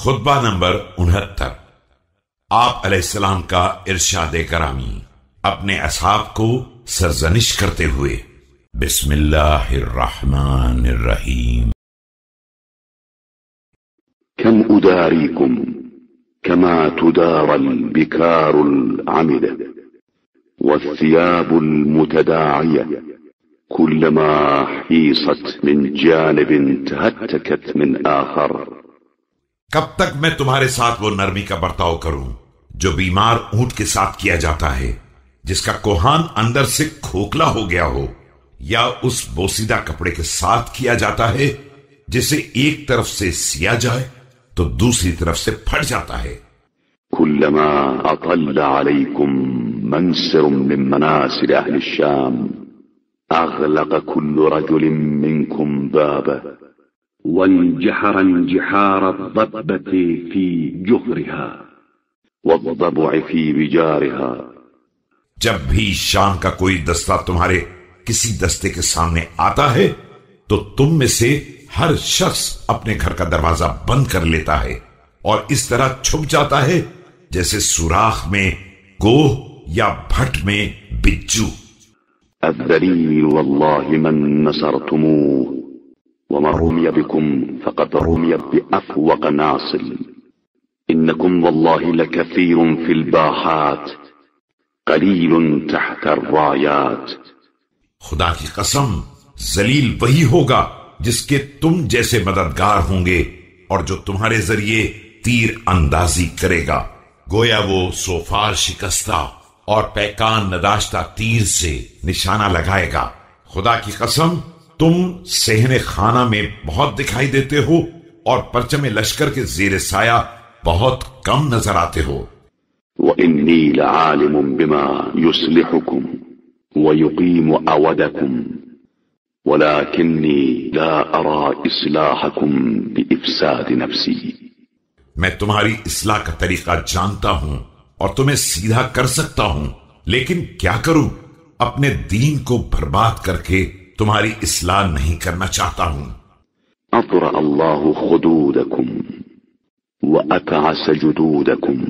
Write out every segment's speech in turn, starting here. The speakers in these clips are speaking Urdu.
خطبہ نمبر انہتر۔ آپ علیہ السلام کا ارشاد کرامی، اپنے اصحاب کو سرزنش کرتے ہوئے۔ بسم اللہ الرحمن الرحیم۔ كم أداريكم كما تدار البكار العمدة والثياب المتداعية كلما حيصت من جانب تهتكت من آخر۔ کب تک میں تمہارے ساتھ وہ نرمی کا برتاؤ کروں جو بیمار اونٹ کے ساتھ کیا جاتا ہے، جس کا کوہان اندر سے کھوکھلا ہو گیا ہو، یا اس بوسیدہ کپڑے کے ساتھ کیا جاتا ہے، جسے ایک طرف سے سیا جائے تو دوسری طرف سے پھٹ جاتا ہے۔ كلما أطل عليكم منسر من مناسر أهل الشام أغلق كل رجل منكم بابه۔ وانجحر انجحار الضبة في جهرها والضبع في بجارها. جب بھی شام کا کوئی دستہ تمہارے کسی دستے کے سامنے آتا ہے تو تم میں سے ہر شخص اپنے گھر کا دروازہ بند کر لیتا ہے اور اس طرح چھپ جاتا ہے جیسے سوراخ میں گوہ یا بھٹ میں بجو۔ الذليل والله من نصرتموه ومن رمي بكم فقد رمي بأفوق ناصل إنكم والله لكثير في الباحات قليل تحت الرايات خدا کی قسم، ذلیل وہی ہوگا جس کے تم جیسے مددگار ہوں گے اور جو تمہارے ذریعے تیر اندازی کرے گا۔ گویا وہ سوفار شکستہ اور پیکان نداشتہ تیر سے نشانہ لگائے گا۔ خدا کی قسم تم سہن خانہ میں بہت دکھائی دیتے ہو اور پرچم لشکر کے زیر سایہ بہت کم نظر آتے ہو۔ وإني لعالم بما يصلحكم ويقيم أودكم ولكني لا أرى إصلاحكم بإفساد نفسي میں تمہاری اصلاح کا طریقہ جانتا ہوں اور تمہیں سیدھا کر سکتا ہوں لیکن کیا کروں؟ اپنے دین کو برباد کر کے تمہاری اصلاح نہیں کرنا چاہتا ہوں۔ أطرأ الله خدودكم وأكعس جدودكم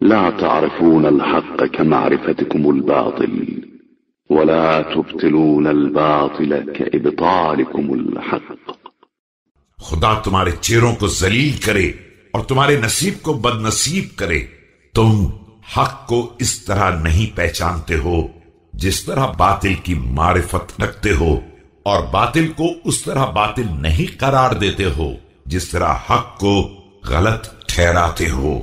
لا تعرفون الحق كمعرفتكم الباطل ولا تبطلون الباطل كإبطالكم الحق۔ خدا تمہارے چہروں کو ذلیل کرے اور تمہارے نصیب کو بد نصیب کرے۔ تم حق کو اس طرح نہیں پہچانتے ہو۔ جس طرح باطل کی معرفت رکھتے ہو اور باطل کو اس طرح باطل نہیں قرار دیتے ہو، جس طرح حق کو غلط ٹھہراتے ہو۔